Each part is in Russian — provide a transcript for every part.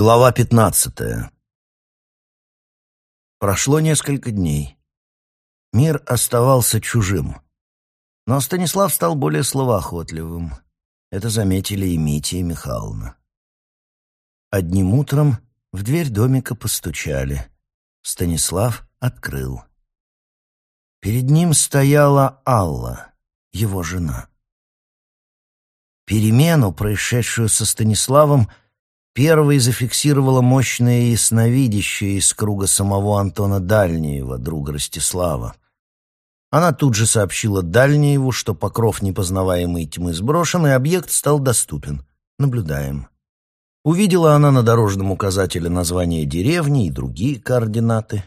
Глава пятнадцатая. Прошло несколько дней. Мир оставался чужим. Но Станислав стал более словоохотливым. Это заметили и Митя, и Михайловна. Одним утром в дверь домика постучали. Станислав открыл. Перед ним стояла Алла, его жена. Перемену, происшедшую со Станиславом, Первой зафиксировала мощное ясновидящее из круга самого Антона Дальнеева, друга Ростислава. Она тут же сообщила Дальнееву, что покров непознаваемой тьмы сброшен, и объект стал доступен. Наблюдаем. Увидела она на дорожном указателе название деревни и другие координаты.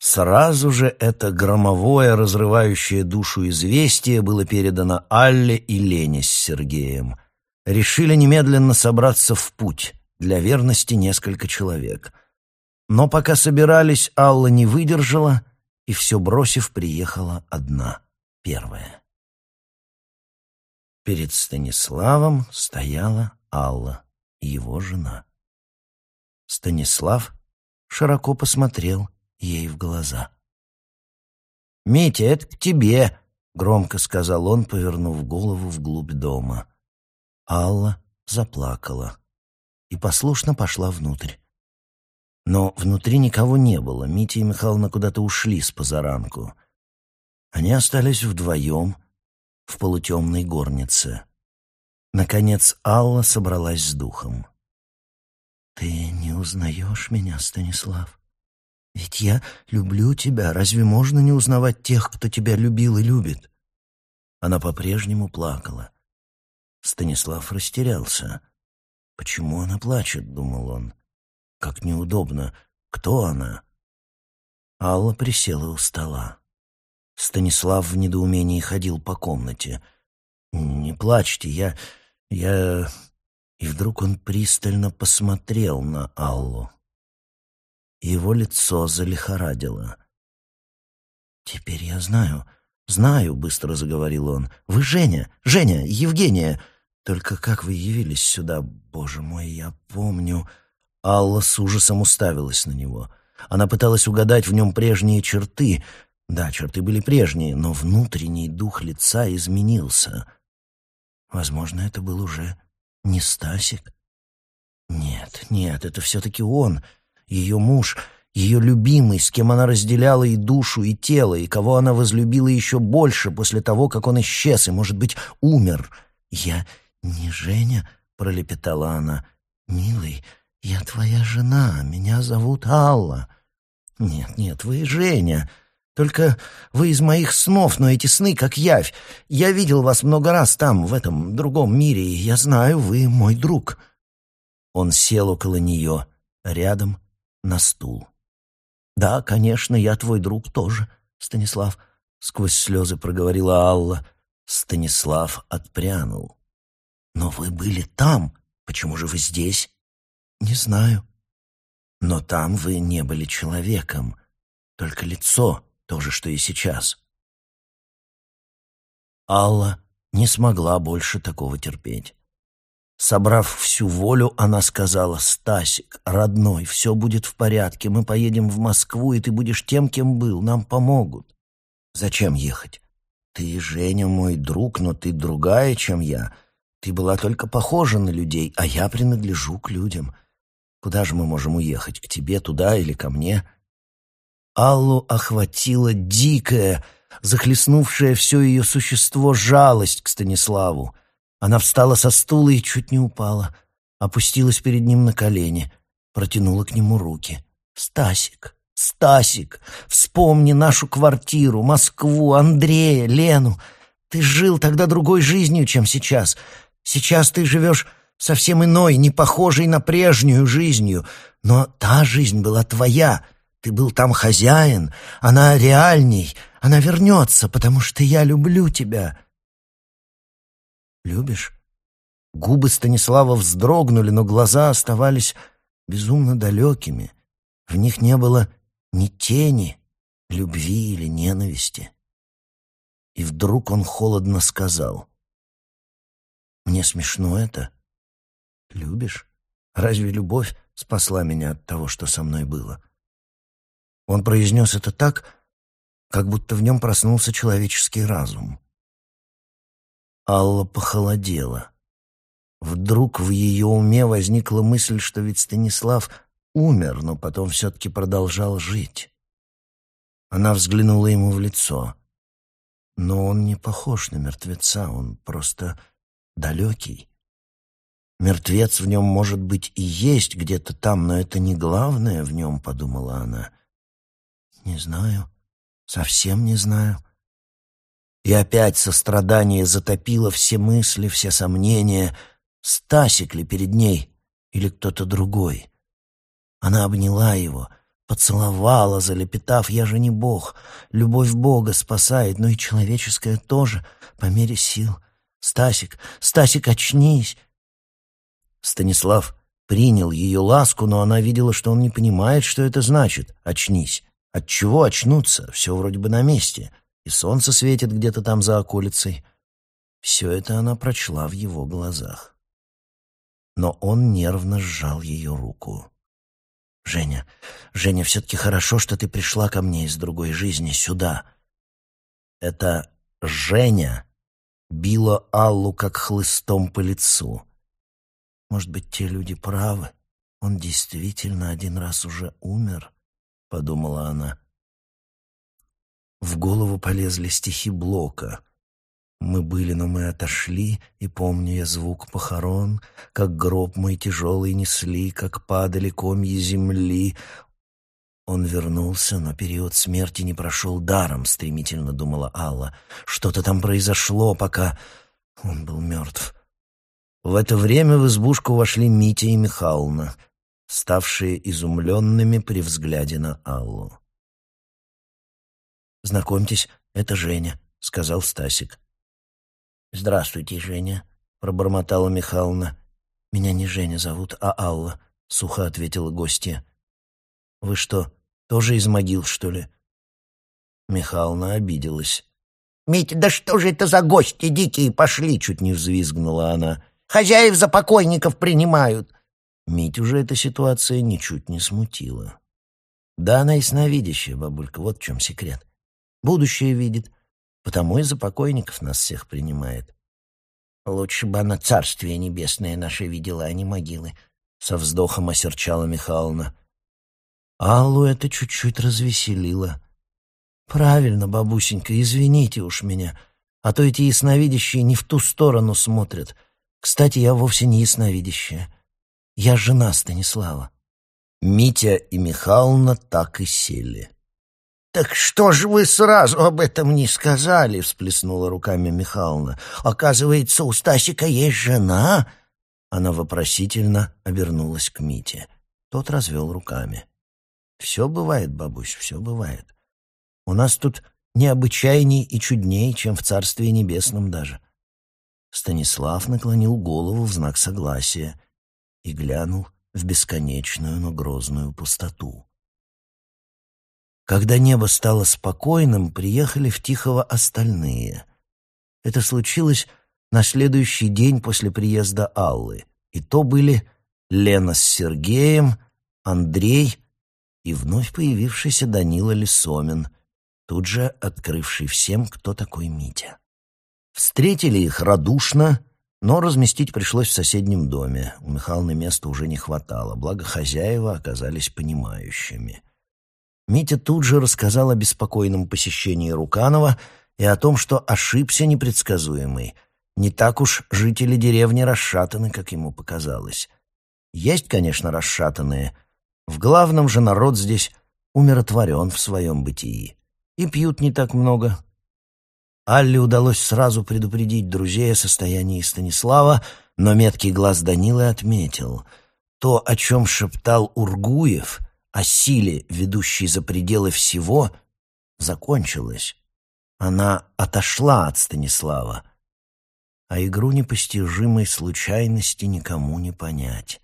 Сразу же это громовое, разрывающее душу известие было передано Алле и Лене с Сергеем — решили немедленно собраться в путь, для верности несколько человек. Но пока собирались, Алла не выдержала и, все бросив, приехала одна, первая. Перед Станиславом стояла Алла, его жена. Станислав широко посмотрел ей в глаза. «Митя, это к тебе!» — громко сказал он, повернув голову вглубь дома. Алла заплакала и послушно пошла внутрь. Но внутри никого не было. Митя и Михайловна куда-то ушли с позаранку. Они остались вдвоем в полутемной горнице. Наконец Алла собралась с духом. «Ты не узнаешь меня, Станислав? Ведь я люблю тебя. Разве можно не узнавать тех, кто тебя любил и любит?» Она по-прежнему плакала. Станислав растерялся. «Почему она плачет?» — думал он. «Как неудобно. Кто она?» Алла присела у стола. Станислав в недоумении ходил по комнате. «Не плачьте, я... я...» И вдруг он пристально посмотрел на Аллу. Его лицо залихорадило. «Теперь я знаю, знаю», — быстро заговорил он. «Вы Женя, Женя, Евгения. Только как вы явились сюда, боже мой, я помню...» Алла с ужасом уставилась на него. Она пыталась угадать в нем прежние черты. Да, черты были прежние, но внутренний дух лица изменился. Возможно, это был уже не Стасик. Нет, нет, это все-таки он, ее муж, ее любимый, с кем она разделяла и душу, и тело, и кого она возлюбила еще больше после того, как он исчез и, может быть, умер. Я «Не Женя?» — пролепетала она. «Милый, я твоя жена, меня зовут Алла». «Нет, нет, вы Женя. Только вы из моих снов, но эти сны как явь. Я видел вас много раз там, в этом другом мире, и я знаю, вы мой друг». Он сел около нее, рядом, на стул. «Да, конечно, я твой друг тоже, Станислав», — сквозь слезы проговорила Алла. Станислав отпрянул. «Но вы были там. Почему же вы здесь?» «Не знаю». «Но там вы не были человеком. Только лицо, то же, что и сейчас». Алла не смогла больше такого терпеть. Собрав всю волю, она сказала, «Стасик, родной, все будет в порядке. Мы поедем в Москву, и ты будешь тем, кем был. Нам помогут». «Зачем ехать? Ты, Женя, мой друг, но ты другая, чем я. Ты была только похожа на людей, а я принадлежу к людям. Куда же мы можем уехать? К тебе туда или ко мне?» Аллу охватила дикая, захлестнувшая все ее существо жалость к Станиславу. Она встала со стула и чуть не упала, опустилась перед ним на колени, протянула к нему руки. «Стасик, Стасик, вспомни нашу квартиру, Москву, Андрея, Лену. Ты жил тогда другой жизнью, чем сейчас. Сейчас ты живешь совсем иной, не похожей на прежнюю жизнью, но та жизнь была твоя. Ты был там хозяин, она реальней, она вернется, потому что я люблю тебя. Любишь? Губы Станислава вздрогнули, но глаза оставались безумно далекими. В них не было ни тени любви или ненависти. И вдруг он холодно сказал — мне смешно это. Любишь? Разве любовь спасла меня от того, что со мной было». Он произнес это так, как будто в нем проснулся человеческий разум. Алла похолодела. Вдруг в ее уме возникла мысль, что ведь Станислав умер, но потом все-таки продолжал жить. Она взглянула ему в лицо. Но он не похож на мертвеца, он просто далекий. Мертвец в нем, может быть, и есть где-то там, но это не главное в нем, подумала она. Не знаю, совсем не знаю. И опять сострадание затопило все мысли, все сомнения. Стасик ли перед ней или кто-то другой? Она обняла его, поцеловала, залепетав, «Я же не Бог, любовь Бога спасает, но и человеческая тоже, по мере сил. Стасик, Стасик, очнись!» Станислав принял ее ласку, но она видела, что он не понимает, что это значит «очнись». От чего очнуться? Все вроде бы на месте. И солнце светит где-то там за околицей. Все это она прочла в его глазах. Но он нервно сжал ее руку. «Женя, Женя, все-таки хорошо, что ты пришла ко мне из другой жизни сюда». Это «Женя» било Аллу как хлыстом по лицу. Может быть, те люди правы? Он действительно один раз уже умер? подумала она. В голову полезли стихи Блока. Мы были, но мы отошли, и помню я звук похорон, как гроб мой тяжелый несли, как падали комья земли. Он вернулся, но период смерти не прошел даром, стремительно думала Алла. Что-то там произошло, пока он был мертв. В это время в избушку вошли Митя и Михайловна — ставшие изумленными при взгляде на Аллу. «Знакомьтесь, это Женя», — сказал Стасик. «Здравствуйте, Женя», — пробормотала Михайловна. «Меня не Женя зовут, а Алла», — сухо ответила гостья. «Вы что, тоже из могил, что ли?» Михайловна обиделась. «Митя, да что же это за гости дикие пошли?» — чуть не взвизгнула она. «Хозяев за покойников принимают. Митю же эта ситуация ничуть не смутила. Да она и сновидящая, бабулька, вот в чем секрет. Будущее видит, потому и за покойников нас всех принимает. Лучше бы она царствие небесное наше видела, а не могилы, — со вздохом осерчала Михайловна. Аллу это чуть-чуть развеселило. «Правильно, бабусенька, извините уж меня, а то эти ясновидящие не в ту сторону смотрят. Кстати, я вовсе не ясновидящая. Я жена Станислава. Митя и Михайловна так и сели. «Так что же вы сразу об этом не сказали?» — всплеснула руками Михайловна. «Оказывается, у Стасика есть жена?» Она вопросительно обернулась к Мите. Тот развел руками. «Все бывает, бабусь, все бывает. У нас тут необычайней и чудней, чем в Царстве Небесном даже». Станислав наклонил голову в знак согласия — и глянул в бесконечную, но грозную пустоту. Когда небо стало спокойным, приехали в Тихого остальные. Это случилось на следующий день после приезда Аллы, и то были Лена с Сергеем, Андрей и вновь появившийся Данила Лисомин, тут же открывший всем, кто такой Митя. Встретили их радушно, но разместить пришлось в соседнем доме. У Михайловны места уже не хватало, благо хозяева оказались понимающими. Митя тут же рассказал о беспокойном посещении Руканова и о том, что ошибся непредсказуемый. Не так уж жители деревни расшатаны, как ему показалось. Есть, конечно, расшатанные. В главном же народ здесь умиротворен в своем бытии. И пьют не так много, Алле удалось сразу предупредить друзей о состоянии Станислава, но меткий глаз Данилы отметил. То, о чем шептал Ургуев, о силе, ведущей за пределы всего, закончилось. Она отошла от Станислава, а игру непостижимой случайности никому не понять.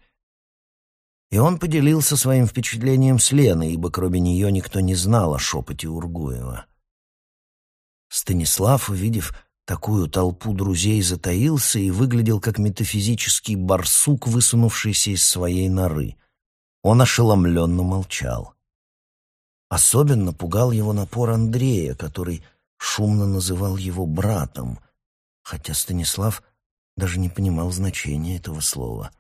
И он поделился своим впечатлением с Леной, ибо кроме нее никто не знал о шепоте Ургуева. Станислав, увидев такую толпу друзей, затаился и выглядел как метафизический барсук, высунувшийся из своей норы. Он ошеломленно молчал. Особенно пугал его напор Андрея, который шумно называл его братом, хотя Станислав даже не понимал значения этого слова.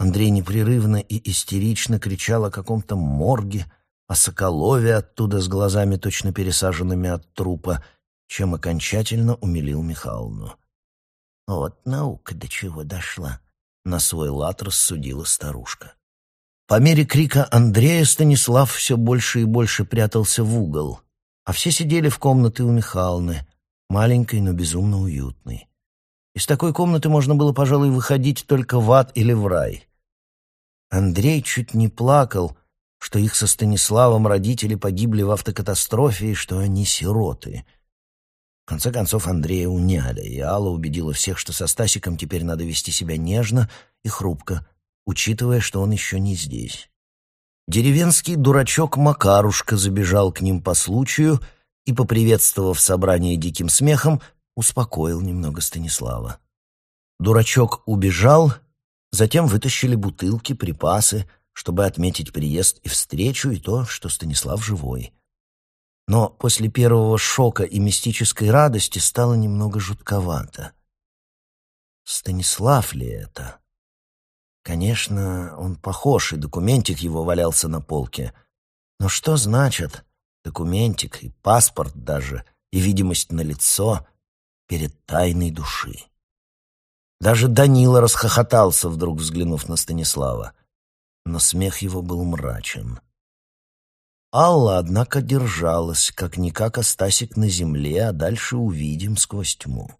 Андрей непрерывно и истерично кричал о каком-то морге, о Соколове оттуда с глазами точно пересаженными от трупа, чем окончательно умилил Михайловну. «Вот наука до чего дошла», — на свой лад рассудила старушка. По мере крика Андрея Станислав все больше и больше прятался в угол, а все сидели в комнате у Михайловны, маленькой, но безумно уютной. Из такой комнаты можно было, пожалуй, выходить только в ад или в рай. Андрей чуть не плакал, что их со Станиславом родители погибли в автокатастрофе и что они сироты. В конце концов Андрея уняли, и Алла убедила всех, что со Стасиком теперь надо вести себя нежно и хрупко, учитывая, что он еще не здесь. Деревенский дурачок Макарушка забежал к ним по случаю и, поприветствовав собрание диким смехом, успокоил немного Станислава. Дурачок убежал, затем вытащили бутылки, припасы, чтобы отметить приезд и встречу, и то, что Станислав живой. Но после первого шока и мистической радости стало немного жутковато. Станислав ли это? Конечно, он похож, и документик его валялся на полке. Но что значит документик и паспорт даже, и видимость на лицо перед тайной души? Даже Данила расхохотался, вдруг взглянув на Станислава. Но смех его был мрачен. Алла, однако, держалась, как-никак Астасик на земле, а дальше увидим сквозь тьму.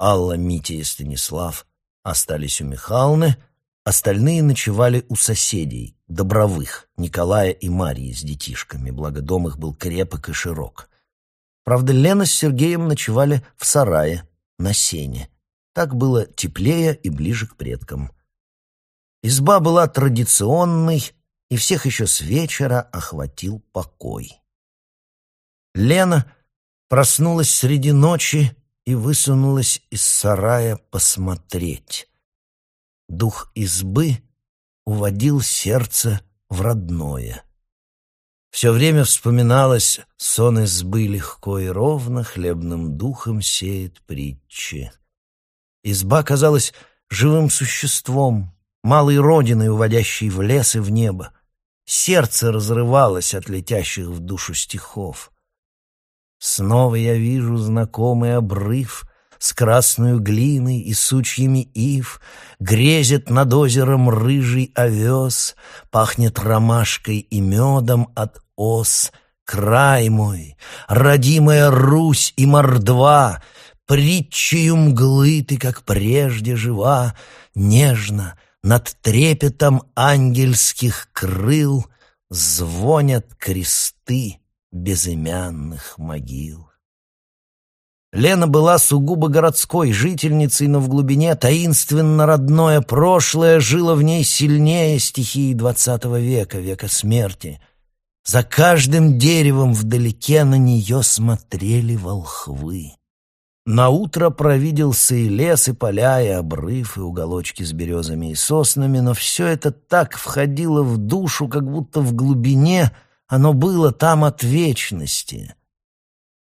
Алла, Митя и Станислав остались у Михайловны, остальные ночевали у соседей, Добровых, Николая и Марии с детишками, благо дом их был крепок и широк. Правда, Лена с Сергеем ночевали в сарае, на сене. Так было теплее и ближе к предкам. Изба была традиционной, и всех еще с вечера охватил покой. Лена проснулась среди ночи и высунулась из сарая посмотреть. Дух избы уводил сердце в родное. Все время вспоминалось сон избы легко и ровно, хлебным духом сеет притчи. Изба казалась живым существом, малой родиной, уводящей в лес и в небо. Сердце разрывалось от летящих в душу стихов. Снова я вижу знакомый обрыв С красной глиной и сучьями ив, Грезет над озером рыжий овес, Пахнет ромашкой и медом от ос. Край мой, родимая Русь и мордва, Притчею мглы ты, как прежде, жива, Нежно, над трепетом ангельских крыл Звонят кресты безымянных могил. Лена была сугубо городской жительницей, но в глубине таинственно родное прошлое жило в ней сильнее стихии двадцатого века, века смерти. За каждым деревом вдалеке на нее смотрели волхвы. На утро провиделся и лес, и поля, и обрыв, и уголочки с березами и соснами, но все это так входило в душу, как будто в глубине — оно было там от вечности.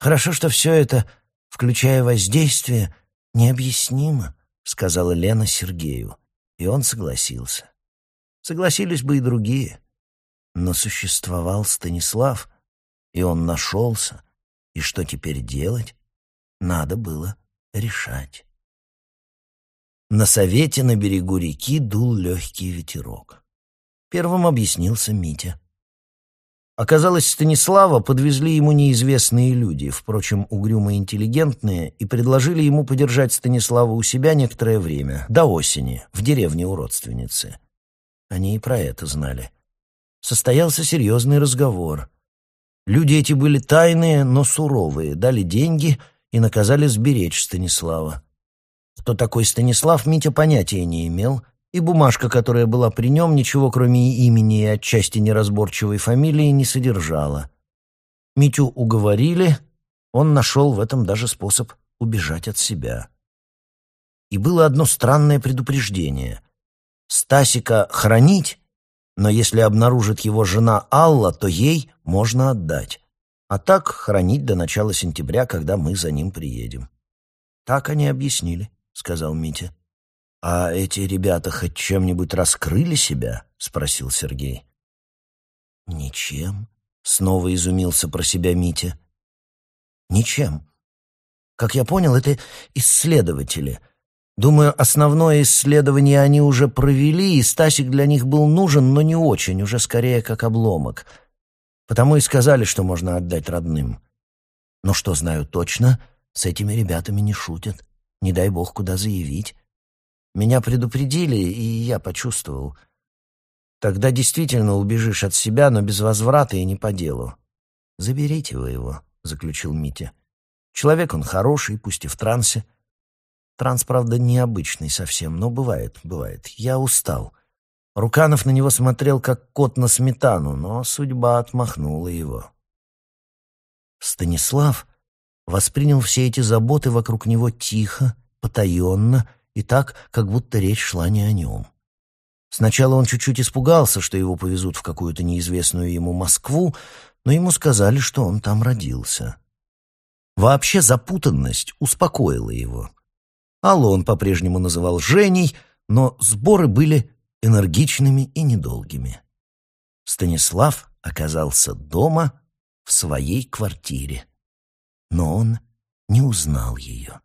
Хорошо, что все это, включая воздействие, необъяснимо, сказала Лена Сергею, и он согласился. Согласились бы и другие. Но существовал Станислав, и он нашелся, и что теперь делать, надо было решать. На совете на берегу реки дул легкий ветерок. Первым объяснился Митя. Оказалось, Станислава подвезли ему неизвестные люди, впрочем, угрюмо интеллигентные, и предложили ему подержать Станислава у себя некоторое время, до осени, в деревне у родственницы. Они и про это знали. Состоялся серьезный разговор. Люди эти были тайные, но суровые, дали деньги и наказали сберечь Станислава. Кто такой Станислав, Митя понятия не имел — и бумажка, которая была при нем, ничего кроме имени и отчасти неразборчивой фамилии не содержала. Митю уговорили, он нашел в этом даже способ убежать от себя. И было одно странное предупреждение. Стасика хранить, но если обнаружит его жена Алла, то ей можно отдать. А так хранить до начала сентября, когда мы за ним приедем. Так они объяснили, сказал Митя. А эти ребята хоть чем-нибудь раскрыли себя? спросил Сергей. Ничем, снова изумился про себя Митя. Ничем. Как я понял, это исследователи. Думаю, основное исследование они уже провели, и Стасик для них был нужен, но не очень, уже скорее как обломок. Потому и сказали, что можно отдать родным. Но что знаю точно, с этими ребятами не шутят. Не дай бог куда заявить. Меня предупредили, и я почувствовал. Тогда действительно убежишь от себя, но без возврата и не по делу. «Заберите вы его», — заключил Митя. «Человек он хороший, пусть и в трансе. Транс, правда, необычный совсем, но бывает, бывает. Я устал». Руканов на него смотрел, как кот на сметану, но судьба отмахнула его. Станислав воспринял все эти заботы вокруг него тихо, потаенно и так, как будто речь шла не о нем. Сначала он чуть-чуть испугался, что его повезут в какую-то неизвестную ему Москву, но ему сказали, что он там родился. Вообще запутанность успокоила его. Аллу он по-прежнему называл Женей, но сборы были энергичными и недолгими. Станислав оказался дома в своей квартире, но он не узнал ее.